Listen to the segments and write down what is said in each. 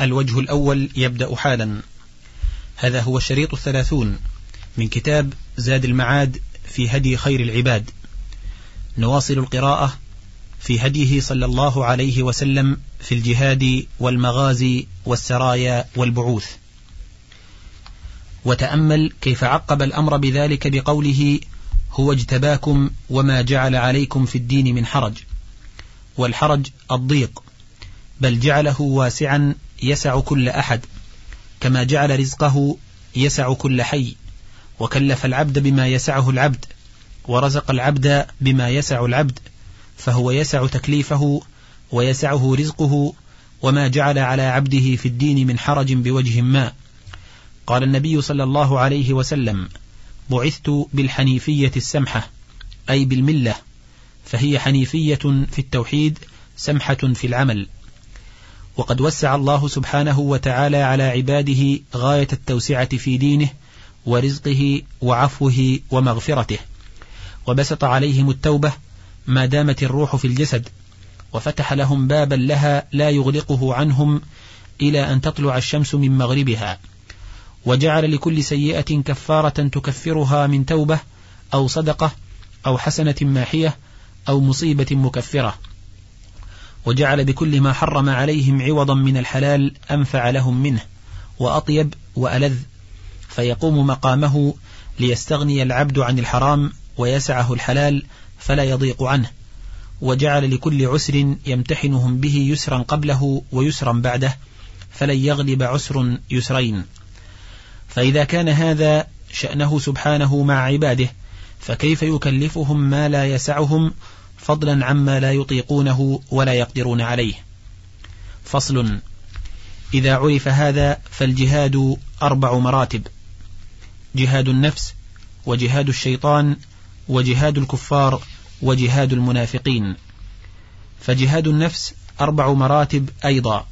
الوجه الأول يبدأ حالا. هذا هو الشريط الثلاثون من كتاب زاد المعاد في هدي خير العباد. نواصل القراءة في هديه صلى الله عليه وسلم في الجهاد والمغازي والسرايا والبعوث. وتأمل كيف عقب الأمر بذلك بقوله هو اجتباكم وما جعل عليكم في الدين من حرج والحرج الضيق بل جعله واسعا يسع كل أحد كما جعل رزقه يسع كل حي وكلف العبد بما يسعه العبد ورزق العبد بما يسع العبد فهو يسع تكليفه ويسعه رزقه وما جعل على عبده في الدين من حرج بوجه ما. قال النبي صلى الله عليه وسلم بعثت بالحنيفية السمحة أي بالملة فهي حنيفية في التوحيد سمحة في العمل. وقد وسع الله سبحانه وتعالى على عباده غاية التوسعة في دينه ورزقه وعفوه ومغفرته. وبسط عليهم التوبة ما دامت الروح في الجسد وفتح لهم بابا لها لا يغلقه عنهم إلى أن تطلع الشمس من مغربها. وجعل لكل سيئة كفارة تكفرها من توبة أو صدقة أو حسنة ماحية أو مصيبة مكفرة. وجعل بكل ما حرم عليهم عوضا من الحلال أنفع لهم منه وأطيب وألذ. فيقوم مقامه ليستغني العبد عن الحرام ويسعه الحلال فلا يضيق عنه. وجعل لكل عسر يمتحنهم به يسرا قبله ويسرا بعده فلن يغلب عسر يسرين. فإذا كان هذا شأنه سبحانه مع عباده فكيف يكلفهم ما لا يسعهم فضلا عما لا يطيقونه ولا يقدرون عليه. فصل إذا عرف هذا فالجهاد أربع مراتب جهاد النفس وجهاد الشيطان وجهاد الكفار وجهاد المنافقين. فجهاد النفس أربع مراتب أيضا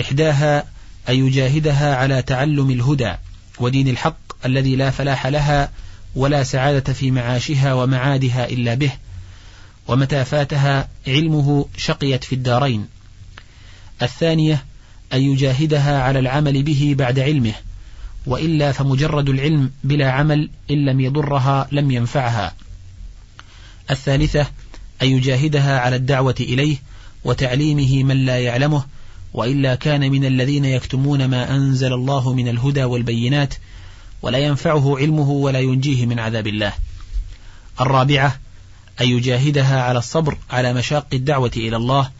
إحداها أن يجاهدها على تعلم الهدى ودين الحق الذي لا فلاح لها ولا سعادة في معاشها ومعادها إلا به. ومتى فاتها علمه شقيت في الدارين. الثانية أن يجاهدها على العمل به بعد علمه وإلا فمجرد العلم بلا عمل إن لم يضرها لم ينفعها. الثالثة أن يجاهدها على الدعوة إليه وتعليمه من لا يعلمه وإلا كان من الذين يكتمون ما أنزل الله من الهدى والبينات ولا ينفعه علمه ولا ينجيه من عذاب الله. الرابعة أن يجاهدها على الصبر على مشاق الدعوة إلى الله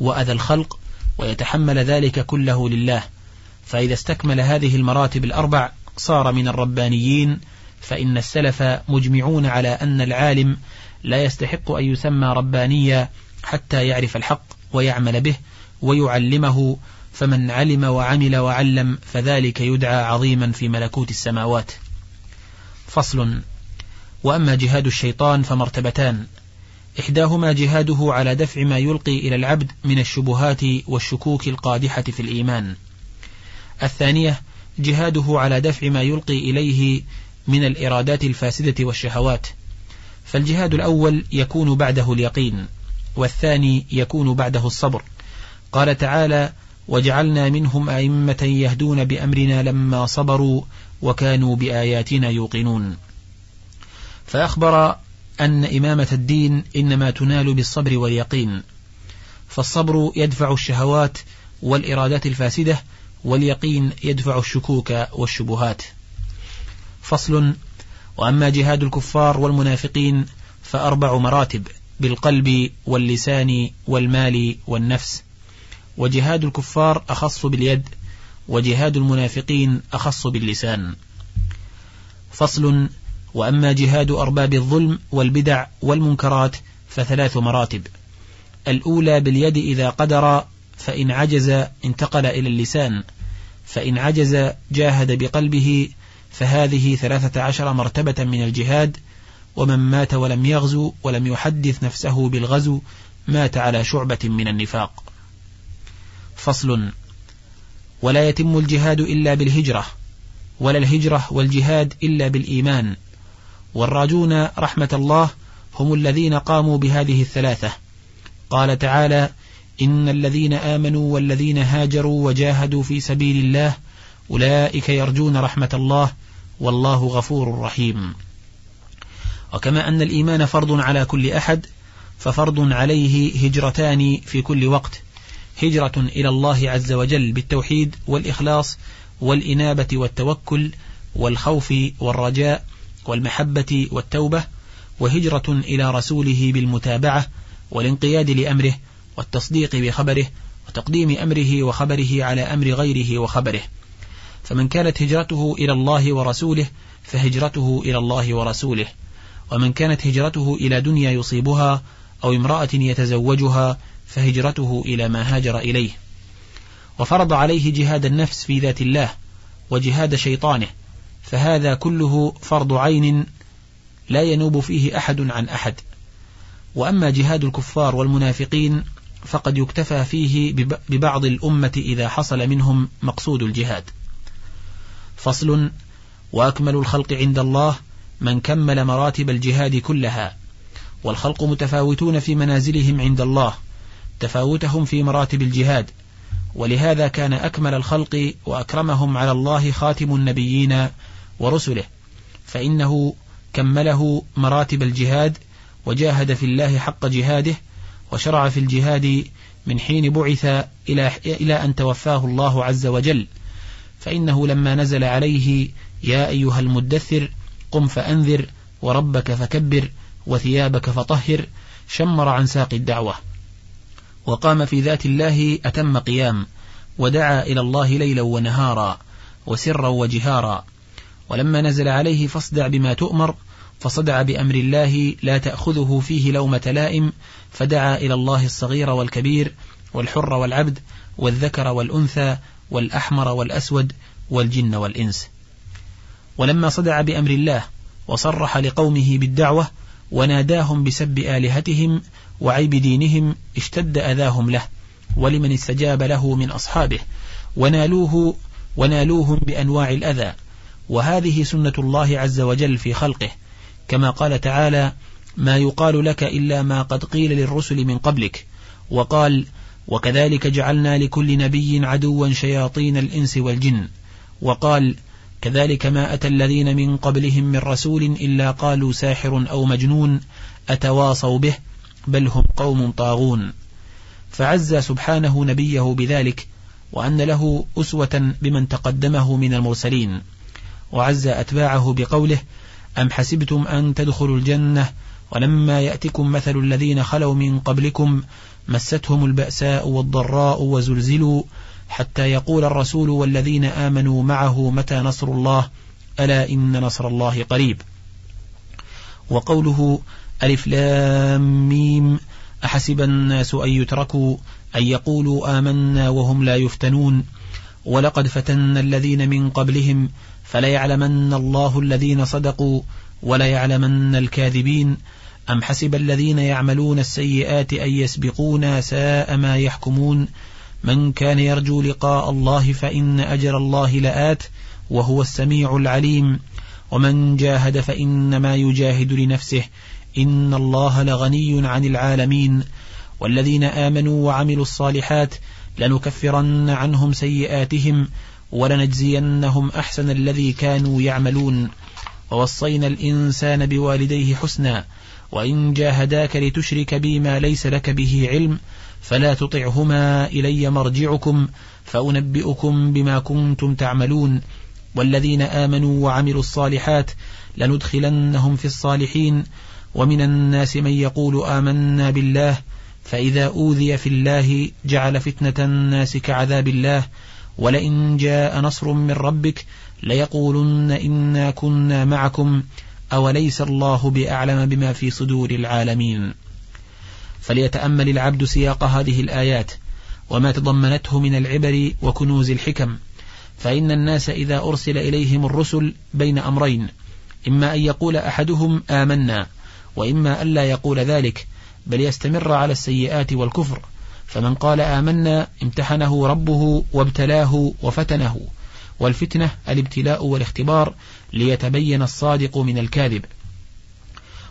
وأذى الخلق ويتحمل ذلك كله لله. فإذا استكمل هذه المراتب الأربع صار من الربانيين فإن السلف مجمعون على أن العالم لا يستحق أن يسمى ربانيا حتى يعرف الحق ويعمل به ويعلمه فمن علم وعمل وعلم فذلك يدعى عظيما في ملكوت السماوات. فصل. وأما جهاد الشيطان فمرتبتان. إحداهما جهاده على دفع ما يلقي إلى العبد من الشبهات والشكوك القادحة في الإيمان. الثانية جهاده على دفع ما يلقي إليه من الإرادات الفاسدة والشهوات. فالجهاد الأول يكون بعده اليقين والثاني يكون بعده الصبر. قال تعالى وجعلنا منهم أئمة يهدون بأمرنا لما صبروا وكانوا بآياتنا يوقنون فأخبر أن إمامة الدين إنما تنال بالصبر واليقين فالصبر يدفع الشهوات والإرادات الفاسدة واليقين يدفع الشكوك والشبهات. فصل وأما جهاد الكفار والمنافقين فأربع مراتب بالقلب واللسان والمال والنفس. وجهاد الكفار أخص باليد وجهاد المنافقين أخص باللسان. فصل وأما جهاد أرباب الظلم والبدع والمنكرات فثلاث مراتب. الأولى باليد إذا قدر فإن عجز انتقل إلى اللسان. فإن عجز جاهد بقلبه فهذه ثلاثة عشر مرتبة من الجهاد. ومن مات ولم يغزو ولم يحدث نفسه بالغزو مات على شعبة من النفاق. فصل ولا يتم الجهاد إلا بالهجرة ولا الهجرة والجهاد إلا بالإيمان. والراجون رحمة الله هم الذين قاموا بهذه الثلاثة. قال تعالى إن الذين آمنوا والذين هاجروا وجاهدوا في سبيل الله أولئك يرجون رحمة الله والله غفور رحيم. وكما أن الإيمان فرض على كل أحد ففرض عليه هجرتان في كل وقت هجرة إلى الله عز وجل بالتوحيد والإخلاص والإنابة والتوكل والخوف والرجاء والمحبة والتوبة وهجرة إلى رسوله بالمتابعة والانقياد لأمره والتصديق بخبره وتقديم أمره وخبره على أمر غيره وخبره. فمن كانت هجرته إلى الله ورسوله فهجرته إلى الله ورسوله ومن كانت هجرته إلى دنيا يصيبها أو امرأة يتزوجها فهجرته إلى ما هاجر إليه. وفرض عليه جهاد النفس في ذات الله وجهاد شيطانه فهذا كله فرض عين لا ينوب فيه أحد عن أحد. وأما جهاد الكفار والمنافقين فقد يكتفى فيه ببعض الأمة إذا حصل منهم مقصود الجهاد. فصل وأكمل الخلق عند الله من كمل مراتب الجهاد كلها. والخلق متفاوتون في منازلهم عند الله تفاوتهم في مراتب الجهاد. ولهذا كان أكمل الخلق وأكرمهم على الله خاتم النبيين ورسله فإنه كمله مراتب الجهاد وجاهد في الله حق جهاده وشرع في الجهاد من حين بعث إلى, إلى أن توفاه الله عز وجل. فإنه لما نزل عليه يا أيها المدثر قم فأنذر وربك فكبر وثيابك فطهر شمر عن ساق الدعوة. وقام في ذات الله أتم قيام ودعا إلى الله ليلا ونهارا وسرا وجهارا. ولما نزل عليه فاصدع بما تؤمر فصدع بأمر الله لا تأخذه فيه لومة لائم فدعا إلى الله الصغير والكبير والحر والعبد والذكر والأنثى والأحمر والأسود والجن والإنس. ولما صدع بأمر الله وصرح لقومه بالدعوة وناداهم بسب آلهتهم وعيب دينهم اشتد أذاهم له ولمن استجاب له من أصحابه. ونالوه ونالوهم بأنواع الأذى وهذه سنة الله عز وجل في خلقه كما قال تعالى ما يقال لك إلا ما قد قيل للرسل من قبلك وقال وكذلك جعلنا لكل نبي عدوا شياطين الإنس والجن وقال كذلك ما أتى الذين من قبلهم من رسول إلا قالوا ساحر أو مجنون أتواصوا به بل هم قوم طاغون فعز سبحانه نبيه بذلك وأن له أسوة بمن تقدمه من المرسلين. وعز أتباعه بقوله أم حسبتم أن تدخلوا الجنة ولما يأتكم مثل الذين خلوا من قبلكم مستهم البأساء والضراء وزلزلوا حتى يقول الرسول والذين آمنوا معه متى نصر الله ألا إن نصر الله قريب وقوله ألف لام ميم أحسب الناس أن يتركوا أن يقولوا آمنا وهم لا يفتنون ولقد فتن الذين من قبلهم فليعلمن الله الذين صدقوا وليعلمن الكاذبين أم حسب الذين يعملون السيئات أن يسبقونا ساء ما يحكمون من كان يرجو لقاء الله فإن أجر الله لآت وهو السميع العليم ومن جاهد فإنما يجاهد لنفسه إن الله لغني عن العالمين والذين آمنوا وعملوا الصالحات لنكفرن عنهم سيئاتهم ولنجزينهم أحسن الذي كانوا يعملون. ووصينا الإنسان بوالديه حسنا وإن جاهداك لتشرك بي ما ليس لك به علم فلا تطعهما إلي مرجعكم فأنبئكم بما كنتم تعملون. والذين آمنوا وعملوا الصالحات لندخلنهم في الصالحين. ومن الناس من يقول آمنا بالله فإذا أوذي في الله جعل فتنة الناس كعذاب الله. ولئن جاء نصر من ربك ليقولن إنا كنا معكم أوليس الله بأعلم بما في صدور العالمين. فليتأمل العبد سياق هذه الآيات وما تضمنته من العبر وكنوز الحكم. فإن الناس إذا أرسل إليهم الرسل بين أمرين إما أن يقول أحدهم آمنا وإما أن لا يقول ذلك بل يستمر على السيئات والكفر. فمن قال آمنا امتحنه ربه وابتلاه وفتنه. والفتنة الابتلاء والاختبار ليتبين الصادق من الكاذب.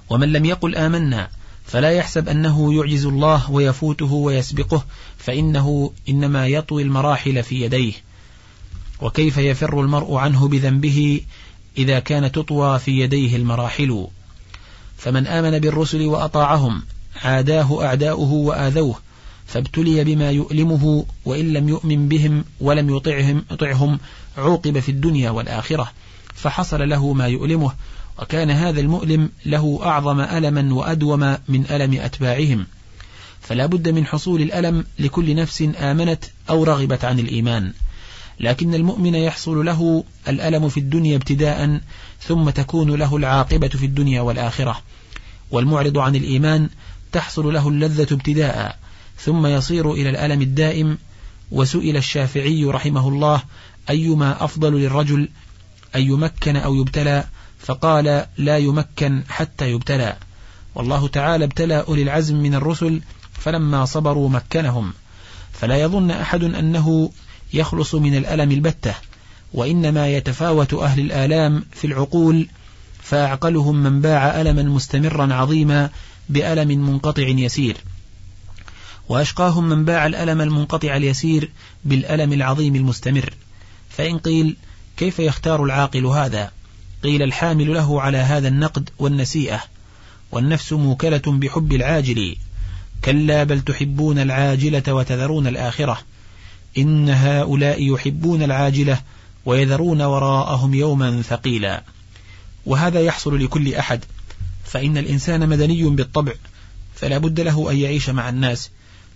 ومن لم يقل آمنا فلا يحسب أنه يعجز الله ويفوته ويسبقه فإنه إنما يطوي المراحل في يديه. وكيف يفر المرء عنه بذنبه إذا كان تطوى في يديه المراحل؟ فمن آمن بالرسل وأطاعهم عاداه أعداؤه وآذوه. فابتلي بما يؤلمه وإن لم يؤمن بهم ولم يطعهم, يطعهم عوقب في الدنيا والآخرة فحصل له ما يؤلمه وكان هذا المؤلم له أعظم ألما وأدوم من ألم أتباعهم. فلا بد من حصول الألم لكل نفس آمنت أو رغبت عن الإيمان. لكن المؤمن يحصل له الألم في الدنيا ابتداء ثم تكون له العاقبة في الدنيا والآخرة. والمعرض عن الإيمان تحصل له اللذة ابتداء. ثم يصير إلى الألم الدائم وسئل الشافعي رحمه الله أيما أفضل للرجل أن يمكن أو يبتلى؟ فقال لا يمكن حتى يبتلى. والله تعالى ابتلى أولي العزم من الرسل فلما صبروا مكنهم. فلا يظن أحد أنه يخلص من الألم البتة وإنما يتفاوت أهل الآلام في العقول فأعقلهم من باع ألما مستمرا عظيما بألم منقطع يسير. وأشقاهم من باع الألم المنقطع اليسير بالألم العظيم المستمر. فإن قيل كيف يختار العاقل هذا؟ قيل الحامل له على هذا النقد والنسيئة. والنفس موكلة بحب العاجل. كلا بل تحبون العاجلة وتذرون الآخرة. إن هؤلاء يحبون العاجلة ويذرون وراءهم يوما ثقيلا. وهذا يحصل لكل أحد. فإن الإنسان مدني بالطبع فلا بد له أن يعيش مع الناس.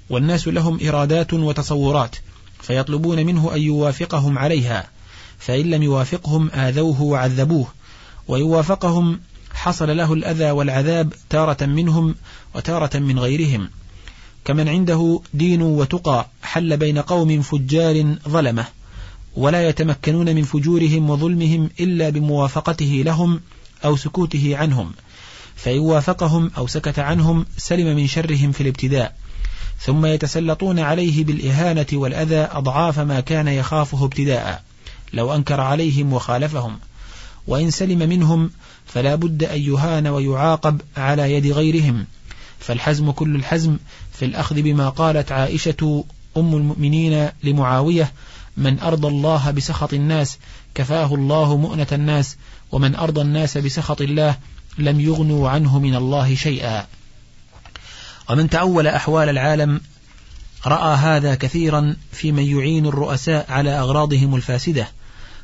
والناس لهم إرادات وتصورات فيطلبون منه أن يوافقهم عليها فإن لم يوافقهم آذوه وعذبوه ويوافقهم حصل له الأذى والعذاب تارة منهم وتارة من غيرهم. كمن عنده دين وتقى حل بين قوم فجار ظلمه ولا يتمكنون من فجورهم وظلمهم إلا بموافقته لهم أو سكوته عنهم فإن وافقهم أو سكت عنهم سلم من شرهم في الابتداء. ثم يتسلطون عليه بالإهانة والأذى أضعاف ما كان يخافه ابتداء لو أنكر عليهم وخالفهم. وإن سلم منهم فلا بد أن يهان ويعاقب على يد غيرهم. فالحزم كل الحزم في الأخذ بما قالت عائشة أم المؤمنين لمعاوية من أرضى الله بسخط الناس كفاه الله مؤنة الناس ومن أرضى الناس بسخط الله لم يغنوا عنه من الله شيئا. ومن تأول أحوال العالم رأى هذا كثيرا في من يعين الرؤساء على أغراضهم الفاسدة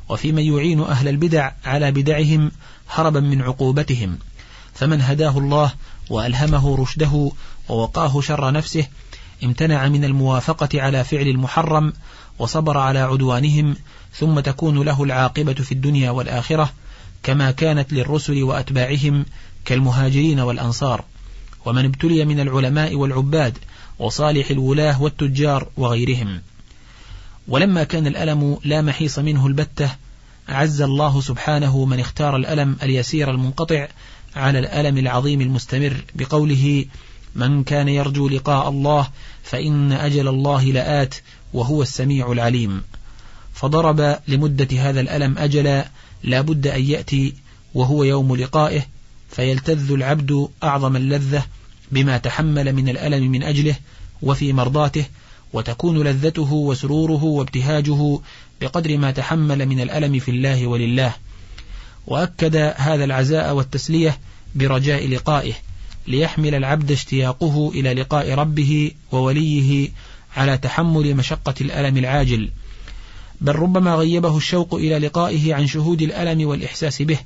وفي من يعين أهل البدع على بدعهم هربا من عقوبتهم. فمن هداه الله وألهمه رشده ووقاه شر نفسه امتنع من الموافقة على فعل المحرم وصبر على عدوانهم ثم تكون له العاقبة في الدنيا والآخرة كما كانت للرسل وأتباعهم كالمهاجرين والأنصار. ومن ابتلي من العلماء والعباد وصالح الولاه والتجار وغيرهم. ولما كان الألم لا محيص منه البتة عز الله سبحانه من اختار الألم اليسير المنقطع على الألم العظيم المستمر بقوله من كان يرجو لقاء الله فإن أجل الله لآت وهو السميع العليم فضرب لمدة هذا الألم أجلا لا بد أن يأتي وهو يوم لقائه فيلتذ العبد أعظم اللذة بما تحمل من الألم من أجله وفي مرضاته وتكون لذته وسروره وابتهاجه بقدر ما تحمل من الألم في الله ولله. وأكد هذا العزاء والتسلية برجاء لقائه ليحمل العبد اشتياقه إلى لقاء ربه ووليه على تحمل مشقة الألم العاجل. بل ربما غيبه الشوق إلى لقائه عن شهود الألم والإحساس به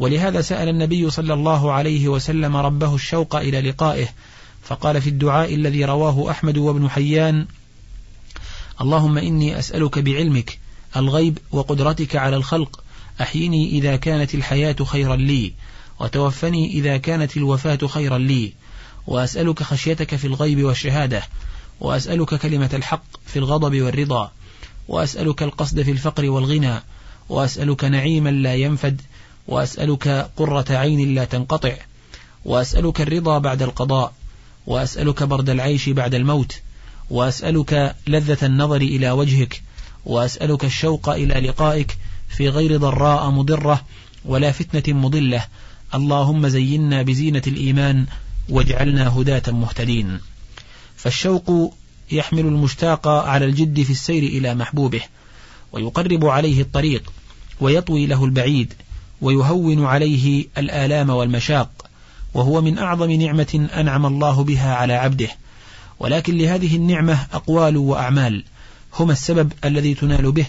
ولهذا سأل النبي صلى الله عليه وسلم ربه الشوق إلى لقائه فقال في الدعاء الذي رواه أحمد وابن حيان اللهم إني أسألك بعلمك الغيب وقدرتك على الخلق أحيني إذا كانت الحياة خيرا لي وتوفني إذا كانت الوفاة خيرا لي وأسألك خشيتك في الغيب والشهادة وأسألك كلمة الحق في الغضب والرضا وأسألك القصد في الفقر والغنى وأسألك نعيما لا ينفد وأسألك قرة عين لا تنقطع وأسألك الرضا بعد القضاء وأسألك برد العيش بعد الموت وأسألك لذة النظر إلى وجهك وأسألك الشوق إلى لقائك في غير ضراء مضرة ولا فتنة مضلة. اللهم زينا بزينة الإيمان واجعلنا هداة مهتدين. فالشوق يحمل المشتاق على الجد في السير إلى محبوبه ويقرب عليه الطريق ويطوي له البعيد ويهون عليه الآلام والمشاق وهو من أعظم نعمة أنعم الله بها على عبده. ولكن لهذه النعمة أقوال وأعمال هما السبب الذي تنال به.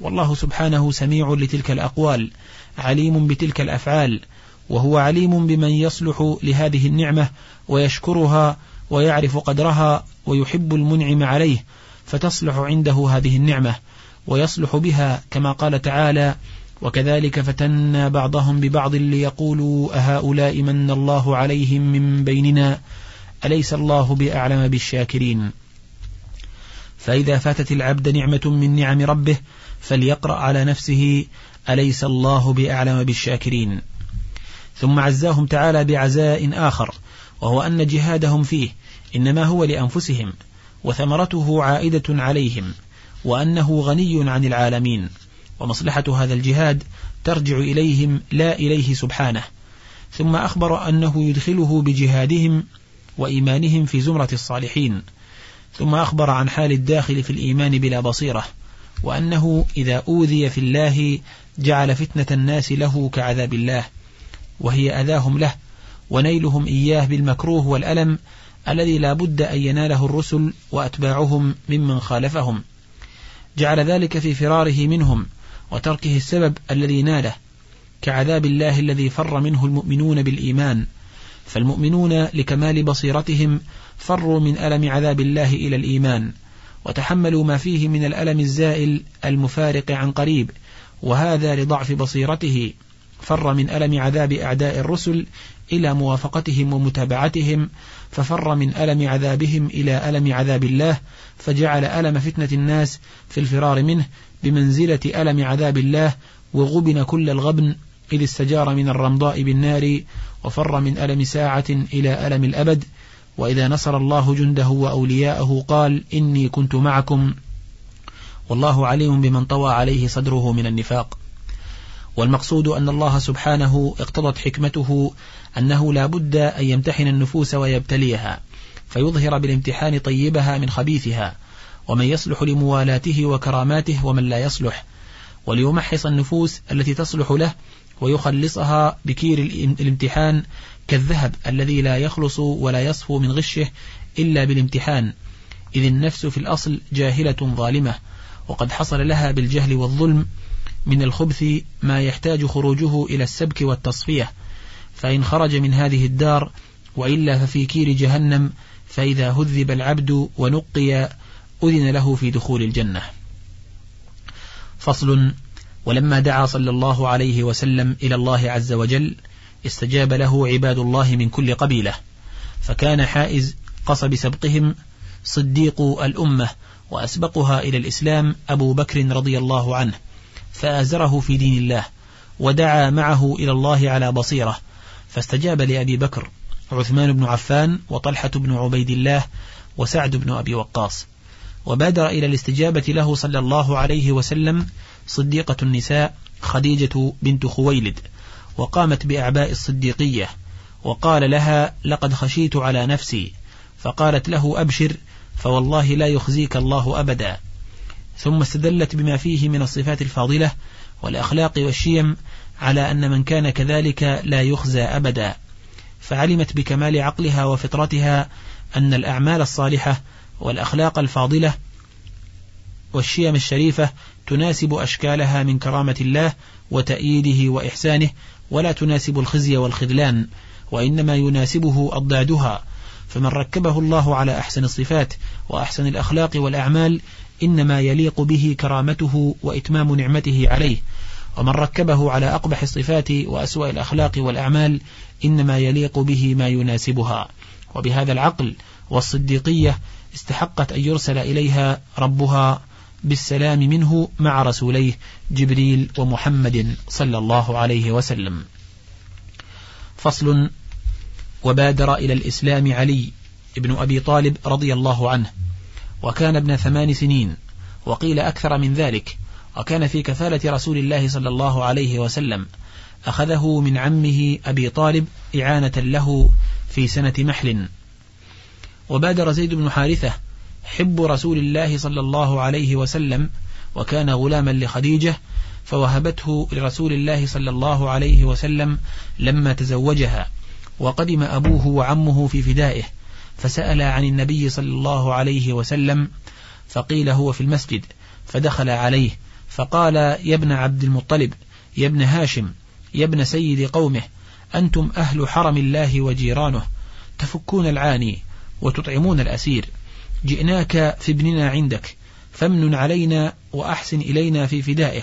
والله سبحانه سميع لتلك الأقوال عليم بتلك الأفعال وهو عليم بمن يصلح لهذه النعمة ويشكرها ويعرف قدرها ويحب المنعم عليه فتصلح عنده هذه النعمة ويصلح بها كما قال تعالى وكذلك فتنا بعضهم ببعض ليقولوا أهؤلاء من الله عليهم من بيننا؟ أليس الله بأعلم بالشاكرين؟ فإذا فاتت العبد نعمة من نعم ربه فليقرأ على نفسه أليس الله بأعلم بالشاكرين؟ ثم عزاهم تعالى بعزاء آخر وهو أن جهادهم فيه إنما هو لأنفسهم وثمرته عائدة عليهم وأنه غني عن العالمين. ومصلحة هذا الجهاد ترجع إليهم لا إليه سبحانه. ثم أخبر أنه يدخله بجهادهم وإيمانهم في زمرة الصالحين. ثم أخبر عن حال الداخل في الإيمان بلا بصيرة وأنه إذا أوذي في الله جعل فتنة الناس له كعذاب الله وهي أذاهم له ونيلهم إياه بالمكروه والألم الذي لا بد أن يناله الرسل وأتباعهم ممن خالفهم. جعل ذلك في فراره منهم وتركه السبب الذي ناله كعذاب الله الذي فر منه المؤمنون بالإيمان. فالمؤمنون لكمال بصيرتهم فروا من ألم عذاب الله إلى الإيمان وتحملوا ما فيه من الألم الزائل المفارق عن قريب وهذا لضعف بصيرته. فر من ألم عذاب أعداء الرسل إلى موافقتهم ومتابعتهم ففر من ألم عذابهم إلى ألم عذاب الله فجعل ألم فتنة الناس في الفرار منه بمنزلة ألم عذاب الله وغبن كل الغبن إذ استجار من الرمضاء بالنار وفر من ألم ساعة إلى ألم الأبد. وإذا نصر الله جنده وأولياءه قال إني كنت معكم. والله عليم بمن طوى عليه صدره من النفاق. والمقصود أن الله سبحانه اقتضت حكمته أنه لا بد أن يمتحن النفوس ويبتليها فيظهر بالامتحان طيبها من خبيثها ومن يصلح لموالاته وكراماته ومن لا يصلح. وليمحص النفوس التي تصلح له ويخلصها بكير الامتحان كالذهب الذي لا يخلص ولا يصفو من غشه إلا بالامتحان. إذ النفس في الأصل جاهلة ظالمة وقد حصل لها بالجهل والظلم من الخبث ما يحتاج خروجه إلى السبك والتصفية. فإن خرج من هذه الدار وإلا ففي كير جهنم فإذا هذب العبد ونقي أذن له في دخول الجنة. فصل ولما دعا صلى الله عليه وسلم إلى الله عز وجل استجاب له عباد الله من كل قبيلة. فكان حائز قصب سبقهم صديق الأمة وأسبقها إلى الإسلام أبو بكر رضي الله عنه فآزره في دين الله ودعا معه إلى الله على بصيرة. فاستجاب لأبي بكر عثمان بن عفان وطلحة بن عبيد الله وسعد بن أبي وقاص. وبادر إلى الاستجابة له صلى الله عليه وسلم صديقة النساء خديجة بنت خويلد وقامت بأعباء الصديقية وقال لها لقد خشيت على نفسي. فقالت له أبشر فوالله لا يخزيك الله أبدا. ثم استدلت بما فيه من الصفات الفاضلة والأخلاق والشيم على أن من كان كذلك لا يخزى أبدا فعلمت بكمال عقلها وفطرتها أن الأعمال الصالحة والأخلاق الفاضلة والشيم الشريفة تناسب أشكالها من كرامة الله وتأييده وإحسانه ولا تناسب الخزي والخذلان وإنما يناسبه أضدادها. فمن ركبه الله على أحسن الصفات وأحسن الأخلاق والأعمال إنما يليق به كرامته وإتمام نعمته عليه. ومن ركبه على أقبح الصفات وأسوأ الأخلاق والأعمال إنما يليق به ما يناسبها. وبهذا العقل والصديقية استحقت أن يرسل إليها ربها بالسلام منه مع رسوليه جبريل ومحمد صلى الله عليه وسلم. فصل وبادر إلى الإسلام علي ابن أبي طالب رضي الله عنه وكان ابن ثمان سنين وقيل أكثر من ذلك وكان في كفالة رسول الله صلى الله عليه وسلم أخذه من عمه أبي طالب إعانة له في سنة محل وبادر زيد بن حارثة حب رسول الله صلى الله عليه وسلم وكان غلاما لخديجة فوهبته لرسول الله صلى الله عليه وسلم لما تزوجها وقدم أبوه وعمه في فدائه فسأل عن النبي صلى الله عليه وسلم فقيل هو في المسجد فدخل عليه فقال يا ابن عبد المطلب يا ابن هاشم يا ابن سيد قومه أنتم أهل حرم الله وجيرانه تفكون العاني وتطعمون الأسير. جئناك في ابننا عندك فامن علينا وأحسن إلينا في فدائه.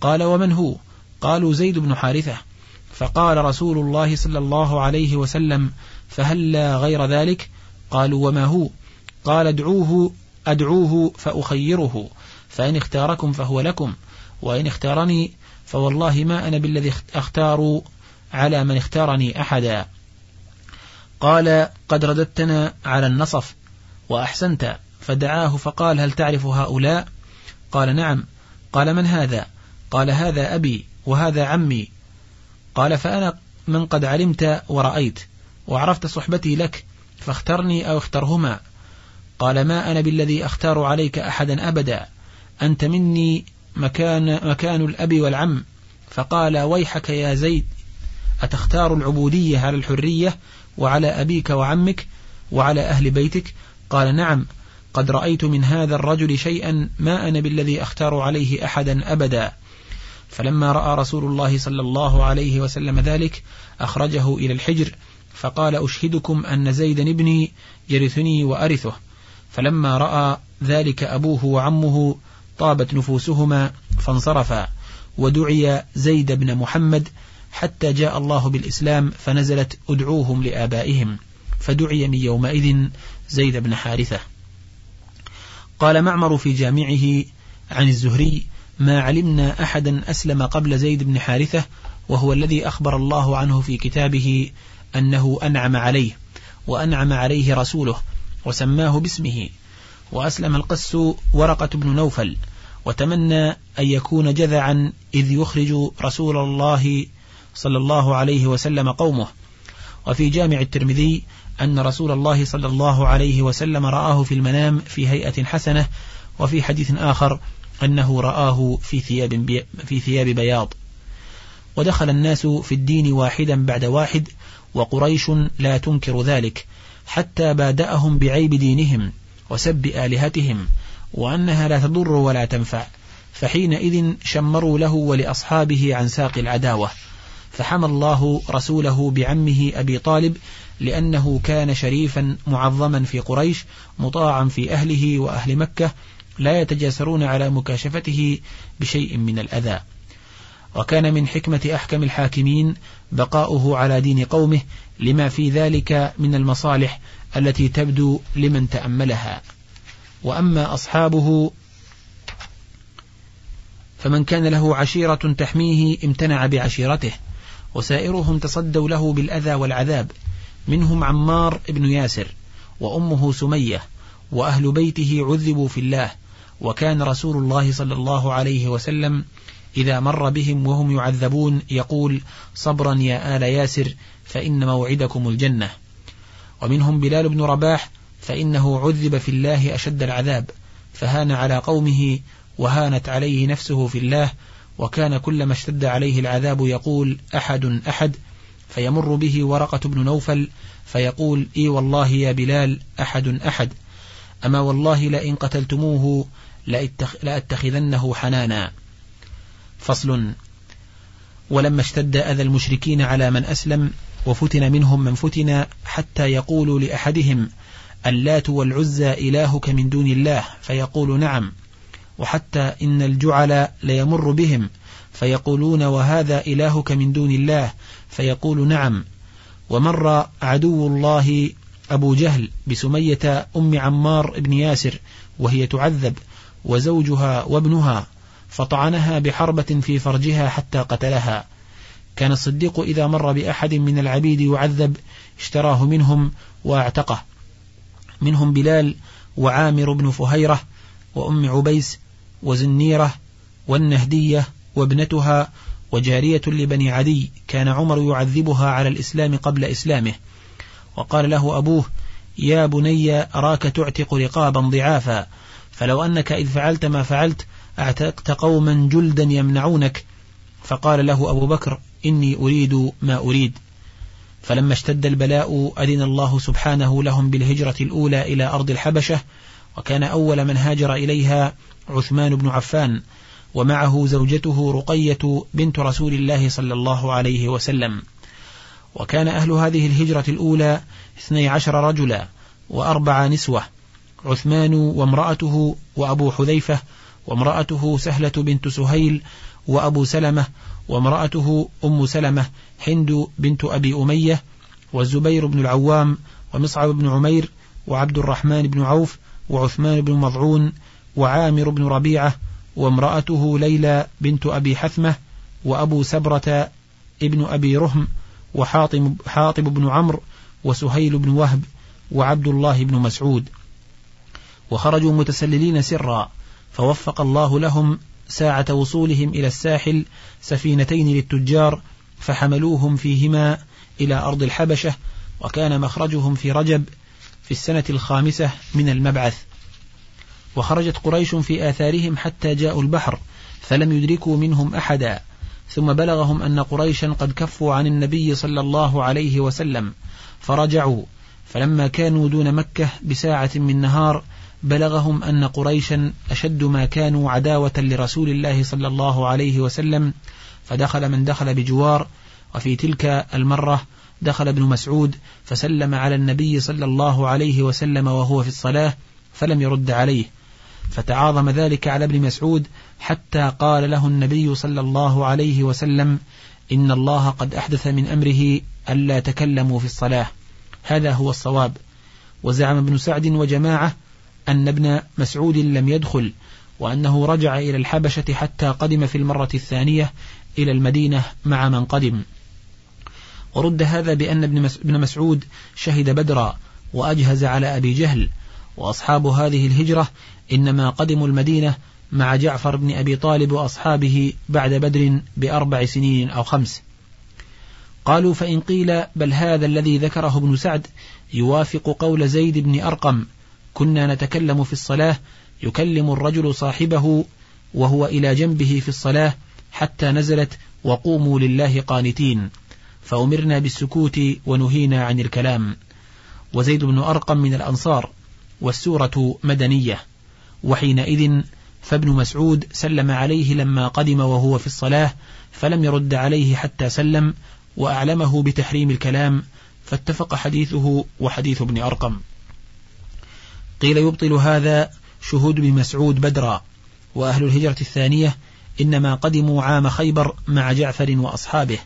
قال ومن هو؟ قالوا زيد بن حارثة. فقال رسول الله صلى الله عليه وسلم فهلا غير ذلك؟ قالوا وما هو؟ قال ادعوه أدعوه فأخيره فإن اختاركم فهو لكم وإن اختارني فوالله ما أنا بالذي أختار على من اختارني أحدا. قال قد رددتنا على النصف وأحسنت. فدعاه فقال هل تعرف هؤلاء؟ قال نعم. قال من هذا؟ قال هذا أبي وهذا عمي. قال فأنا من قد علمت ورأيت وعرفت صحبتي لك فاخترني أو اخترهما. قال ما أنا بالذي أختار عليك أحدا أبدا أنت مني مكان, مكان الأب والعم. فقال ويحك يا زيد أتختار العبودية على الحرية وعلى أبيك وعمك وعلى أهل بيتك. قال نعم قد رأيت من هذا الرجل شيئا ما أنا بالذي أختار عليه أحدا أبدا. فلما رأى رسول الله صلى الله عليه وسلم ذلك أخرجه إلى الحجر فقال أشهدكم أن زيدا ابني يرثني وأرثه. فلما رأى ذلك أبوه وعمه طابت نفوسهما فانصرفا ودعي زيد بن محمد حتى جاء الله بالإسلام فنزلت أدعوهم لآبائهم فدعي من يومئذ زيد بن حارثة. قال معمر في جامعه عن الزهري ما علمنا أحدا أسلم قبل زيد بن حارثة وهو الذي أخبر الله عنه في كتابه أنه أنعم عليه وأنعم عليه رسوله وسماه باسمه وأسلم القس ورقة بن نوفل وتمنى أن يكون جذعا إذ يخرج رسول الله صلى الله عليه وسلم قومه. وفي جامع الترمذي أن رسول الله صلى الله عليه وسلم رآه في المنام في هيئة حسنة وفي حديث آخر أنه رآه في ثياب, في ثياب بياض. ودخل الناس في الدين واحدا بعد واحد وقريش لا تنكر ذلك حتى بادأهم بعيب دينهم وسب آلهتهم وأنها لا تضر ولا تنفع فحينئذ شمروا له ولأصحابه عن ساق العداوة. فحمى الله رسوله بعمه أبي طالب لأنه كان شريفا معظما في قريش مطاعا في أهله وأهل مكة لا يتجاسرون على مكاشفته بشيء من الأذى. وكان من حكمة أحكم الحاكمين بقاؤه على دين قومه لما في ذلك من المصالح التي تبدو لمن تأملها. وأما أصحابه فمن كان له عشيرة تحميه امتنع بعشيرته. وسائرهم تصدوا له بالأذى والعذاب منهم عمار بن ياسر وأمه سمية وأهل بيته عذبوا في الله وكان رسول الله صلى الله عليه وسلم إذا مر بهم وهم يعذبون يقول صبرا يا آل ياسر فإن موعدكم الجنة. ومنهم بلال بن رباح فإنه عذب في الله أشد العذاب فهان على قومه وهانت عليه نفسه في الله وكان كلما اشتد عليه العذاب يقول أحد أحد فيمر به ورقة بن نوفل فيقول إي والله يا بلال أحد أحد. أما والله لئن قتلتموه لأتخذنه حنانا. فصل. ولما اشتد أذى المشركين على من أسلم وفتن منهم من فتن حتى يقولوا لأحدهم اللات والعزى إلهك من دون الله؟ فيقول نعم. وحتى إن الجعل ليمر بهم فيقولون وهذا إلهك من دون الله؟ فيقول نعم. ومر عدو الله أبو جهل بسمية أم عمار بن ياسر وهي تعذب وزوجها وابنها فطعنها بحربة في فرجها حتى قتلها. كان الصديق إذا مر بأحد من العبيد يعذب اشتراه منهم واعتقه. منهم بلال وعامر بن فهيرة وأم عبيس وزنيرة والنهدية وابنتها وجارية لبني عدي كان عمر يعذبها على الإسلام قبل إسلامه. وقال له أبوه يا بني أراك تعتق رقابا ضعافا فلو أنك إذ فعلت ما فعلت أعتقت قوما جلدا يمنعونك. فقال له أبو بكر إني أريد ما أريد. فلما اشتد البلاء أذن الله سبحانه لهم بالهجرة الأولى إلى أرض الحبشة وكان أول من هاجر إليها عثمان بن عفان ومعه زوجته رقية بنت رسول الله صلى الله عليه وسلم. وكان أهل هذه الهجرة الأولى اثني عشر رجلا وأربع نسوة عثمان وامرأته وأبو حذيفة وامرأته سهلة بنت سهيل وأبو سلمة وامرأته أم سلمة هند بنت أبي أمية والزبير بن العوام ومصعب بن عمير وعبد الرحمن بن عوف وعثمان بن مضعون وعامر بن ربيعة وامرأته ليلى بنت أبي حثمة وأبو سبرة ابن أبي رهم وحاطب حاطب بن عمرو وسهيل بن وهب وعبد الله بن مسعود. وخرجوا متسللين سرا فوفق الله لهم ساعة وصولهم إلى الساحل سفينتين للتجار فحملوهم فيهما إلى أرض الحبشة وكان مخرجهم في رجب في السنة الخامسة من المبعث. وخرجت قريش في آثارهم حتى جاءوا البحر فلم يدركوا منهم أحدا. ثم بلغهم أن قريشا قد كفوا عن النبي صلى الله عليه وسلم فرجعوا. فلما كانوا دون مكة بساعة من نهار بلغهم أن قريشا أشد ما كانوا عداوة لرسول الله صلى الله عليه وسلم. فدخل من دخل بجوار وفي تلك المرة دخل ابن مسعود فسلم على النبي صلى الله عليه وسلم وهو في الصلاة فلم يرد عليه. فتعاظم ذلك على ابن مسعود حتى قال له النبي صلى الله عليه وسلم إن الله قد أحدث من أمره ألا تكلموا في الصلاة. هذا هو الصواب. وزعم ابن سعد وجماعة أن ابن مسعود لم يدخل وأنه رجع إلى الحبشة حتى قدم في المرة الثانية إلى المدينة مع من قدم. ورد هذا بأن ابن مسعود شهد بدرا وأجهز على أبي جهل وأصحاب هذه الهجرة إنما قدموا المدينة مع جعفر بن أبي طالب وأصحابه بعد بدر بأربع سنين أو خمس. قالوا فإن قيل بل هذا الذي ذكره ابن سعد يوافق قول زيد بن أرقم كنا نتكلم في الصلاة يكلم الرجل صاحبه وهو إلى جنبه في الصلاة حتى نزلت وقوموا لله قانتين فأمرنا بالسكوت ونهينا عن الكلام. وزيد بن أرقم من الأنصار والسورة مدنية. وحينئذ فابن مسعود سلم عليه لما قدم وهو في الصلاة فلم يرد عليه حتى سلم وأعلمه بتحريم الكلام فاتفق حديثه وحديث ابن أرقم. قيل يبطل هذا شهود ابن مسعود بدرا وأهل الهجرة الثانية إنما قدموا عام خيبر مع جعفر وأصحابه.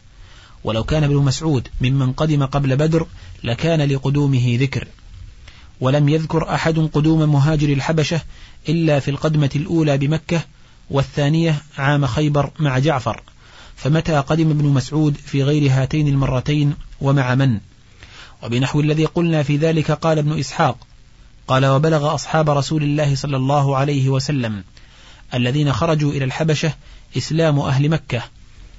ولو كان ابن مسعود ممن قدم قبل بدر لكان لقدومه ذكر. ولم يذكر أحد قدوم مهاجر الحبشة إلا في القدمة الأولى بمكة والثانية عام خيبر مع جعفر فمتى قدم ابن مسعود في غير هاتين المرتين ومع من؟ وبنحو الذي قلنا في ذلك قال ابن إسحاق قال وبلغ أصحاب رسول الله صلى الله عليه وسلم الذين خرجوا إلى الحبشة إسلام أهل مكة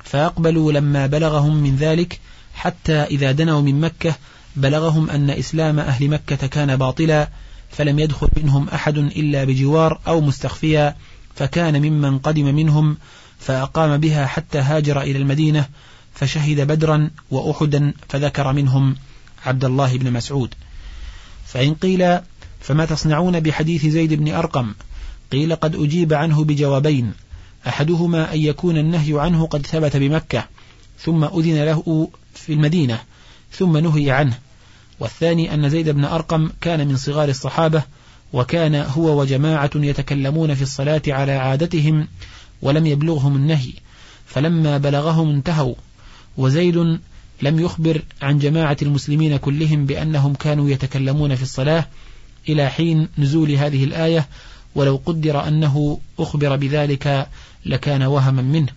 فأقبلوا لما بلغهم من ذلك حتى إذا دنوا من مكة بلغهم أن إسلام أهل مكة كان باطلا فلم يدخل منهم أحد إلا بجوار أو مستخفيا فكان ممن قدم منهم فأقام بها حتى هاجر إلى المدينة فشهد بدرا وأحدا فذكر منهم عبد الله بن مسعود. فإن قيل فما تصنعون بحديث زيد بن أرقم؟ قيل قد أجيب عنه بجوابين أحدهما أن يكون النهي عنه قد ثبت بمكة ثم أذن له في المدينة ثم نهي عنه. والثاني أن زيد بن أرقم كان من صغار الصحابة وكان هو وجماعة يتكلمون في الصلاة على عادتهم ولم يبلغهم النهي. فلما بلغهم انتهوا وزيد لم يخبر عن جماعة المسلمين كلهم بأنهم كانوا يتكلمون في الصلاة إلى حين نزول هذه الآية ولو قدر أنه أخبر بذلك لكان وهما منه.